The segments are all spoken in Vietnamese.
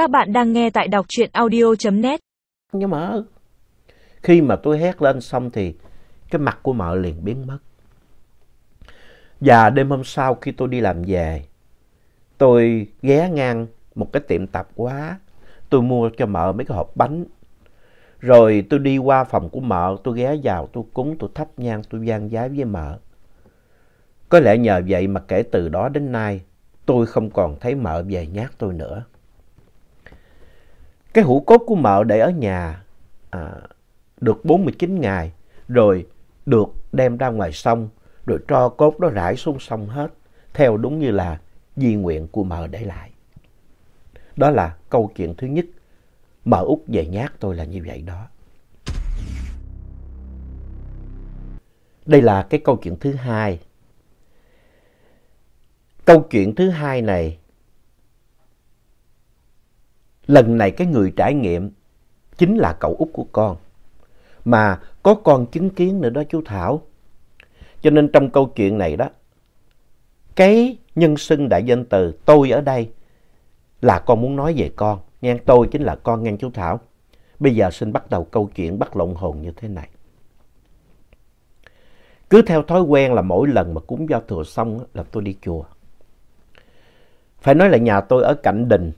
Các bạn đang nghe tại đọc truyện audio.net. Nhưng mà khi mà tôi hét lên xong thì cái mặt của mợ liền biến mất. Và đêm hôm sau khi tôi đi làm về, tôi ghé ngang một cái tiệm tạp hóa. Tôi mua cho mợ mấy cái hộp bánh. Rồi tôi đi qua phòng của mợ, tôi ghé vào, tôi cúng, tôi thắp nhang, tôi gian giái với mợ. Có lẽ nhờ vậy mà kể từ đó đến nay, tôi không còn thấy mợ về nhát tôi nữa. Cái hũ cốt của mợ để ở nhà à, được 49 ngày, rồi được đem ra ngoài sông, rồi cho cốt đó rải xuống sông hết, theo đúng như là di nguyện của mợ để lại. Đó là câu chuyện thứ nhất, mợ út về nhát tôi là như vậy đó. Đây là cái câu chuyện thứ hai. Câu chuyện thứ hai này, lần này cái người trải nghiệm chính là cậu út của con. Mà có con chứng kiến nữa đó chú Thảo. Cho nên trong câu chuyện này đó, cái nhân xưng đại danh từ tôi ở đây là con muốn nói về con. Nghe tôi chính là con nghe chú Thảo. Bây giờ xin bắt đầu câu chuyện bắt lộn hồn như thế này. Cứ theo thói quen là mỗi lần mà cúng giao thừa xong là tôi đi chùa. Phải nói là nhà tôi ở cạnh đình,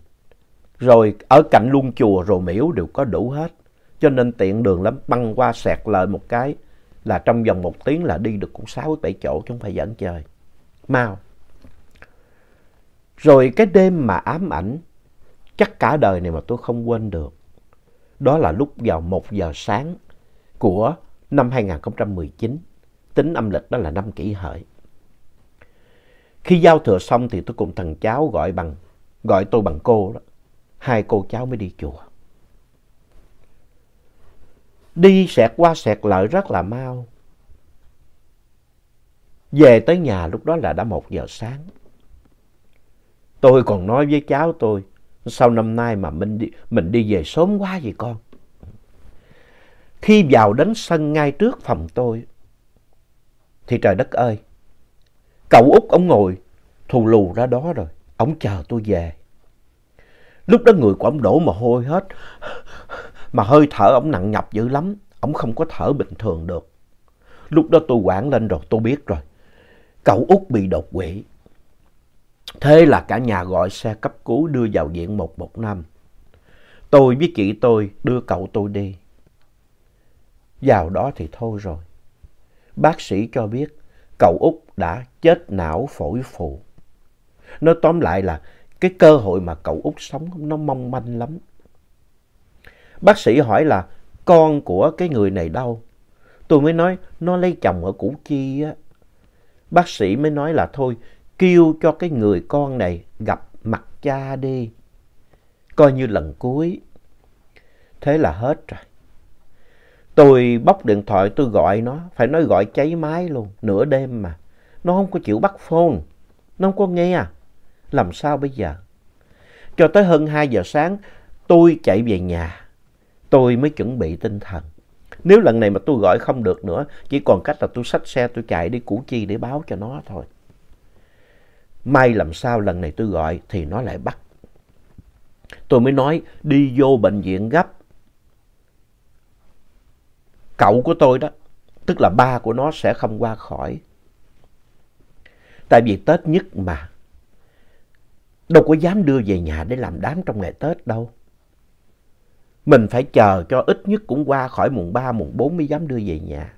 rồi ở cạnh luôn chùa rồi miễu đều có đủ hết. Cho nên tiện đường lắm, băng qua sẹt lời một cái là trong vòng một tiếng là đi được cũng sáu bảy chỗ chứ không phải dẫn chơi. Mau. Rồi cái đêm mà ám ảnh, chắc cả đời này mà tôi không quên được. Đó là lúc vào một giờ sáng của năm 2019, tính âm lịch đó là năm kỷ hợi. Khi giao thừa xong thì tôi cùng thằng cháu gọi bằng gọi tôi bằng cô đó. Hai cô cháu mới đi chùa. Đi sẹt qua sẹt lại rất là mau. Về tới nhà lúc đó là đã một giờ sáng. Tôi còn nói với cháu tôi, sau năm nay mà mình đi, mình đi về sớm quá vậy con. Khi vào đến sân ngay trước phòng tôi, thì trời đất ơi, cậu út ông ngồi thù lù ra đó rồi, ông chờ tôi về. Lúc đó người của ông đổ mồ hôi hết, mà hơi thở ông nặng nhọc dữ lắm, ông không có thở bình thường được. Lúc đó tôi quảng lên rồi, tôi biết rồi, cậu út bị đột quỵ. Thế là cả nhà gọi xe cấp cứu đưa vào viện 115. Tôi với chị tôi đưa cậu tôi đi. Vào đó thì thôi rồi. Bác sĩ cho biết cậu út đã chết não phổi phụ. Nói tóm lại là cái cơ hội mà cậu út sống nó mong manh lắm. Bác sĩ hỏi là con của cái người này đâu? Tôi mới nói nó lấy chồng ở Củ Chi á. Bác sĩ mới nói là thôi kêu cho cái người con này gặp mặt cha đi. Coi như lần cuối. Thế là hết rồi. Tôi bóc điện thoại tôi gọi nó, phải nói gọi cháy máy luôn, nửa đêm mà. Nó không có chịu bắt phone, nó không có nghe. à? Làm sao bây giờ? Cho tới hơn 2 giờ sáng, tôi chạy về nhà. Tôi mới chuẩn bị tinh thần. Nếu lần này mà tôi gọi không được nữa, chỉ còn cách là tôi xách xe tôi chạy đi Củ Chi để báo cho nó thôi. May làm sao lần này tôi gọi thì nó lại bắt. Tôi mới nói đi vô bệnh viện gấp. Cậu của tôi đó, tức là ba của nó sẽ không qua khỏi. Tại vì Tết nhất mà. Đâu có dám đưa về nhà để làm đám trong ngày Tết đâu. Mình phải chờ cho ít nhất cũng qua khỏi mùng 3, mùng 4 mới dám đưa về nhà.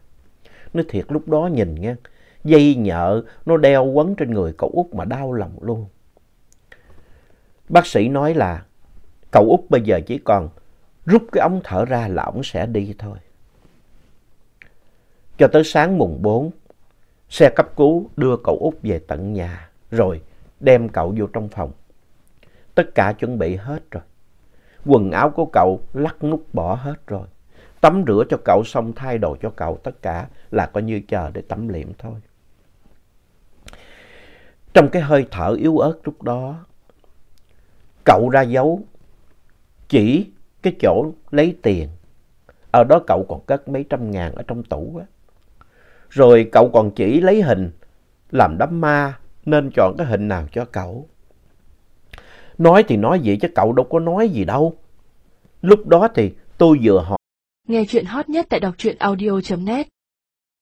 Nói thiệt lúc đó nhìn nghe, dây nhợ nó đeo quấn trên người cậu út mà đau lòng luôn. Bác sĩ nói là cậu út bây giờ chỉ còn rút cái ống thở ra là ổng sẽ đi thôi. Cho tới sáng mùng 4, xe cấp cứu đưa cậu út về tận nhà rồi đem cậu vô trong phòng. Tất cả chuẩn bị hết rồi. Quần áo của cậu lắc nút bỏ hết rồi. Tắm rửa cho cậu xong thay đồ cho cậu tất cả là coi như chờ để tắm liệm thôi. Trong cái hơi thở yếu ớt lúc đó, cậu ra dấu chỉ cái chỗ lấy tiền. Ở đó cậu còn cất mấy trăm ngàn ở trong tủ á. Rồi cậu còn chỉ lấy hình làm đám ma nên chọn cái hình nào cho cậu. Nói thì nói vậy chứ cậu đâu có nói gì đâu. Lúc đó thì tôi vừa hỏi. Nghe chuyện hot nhất tại đọc truyện audio.net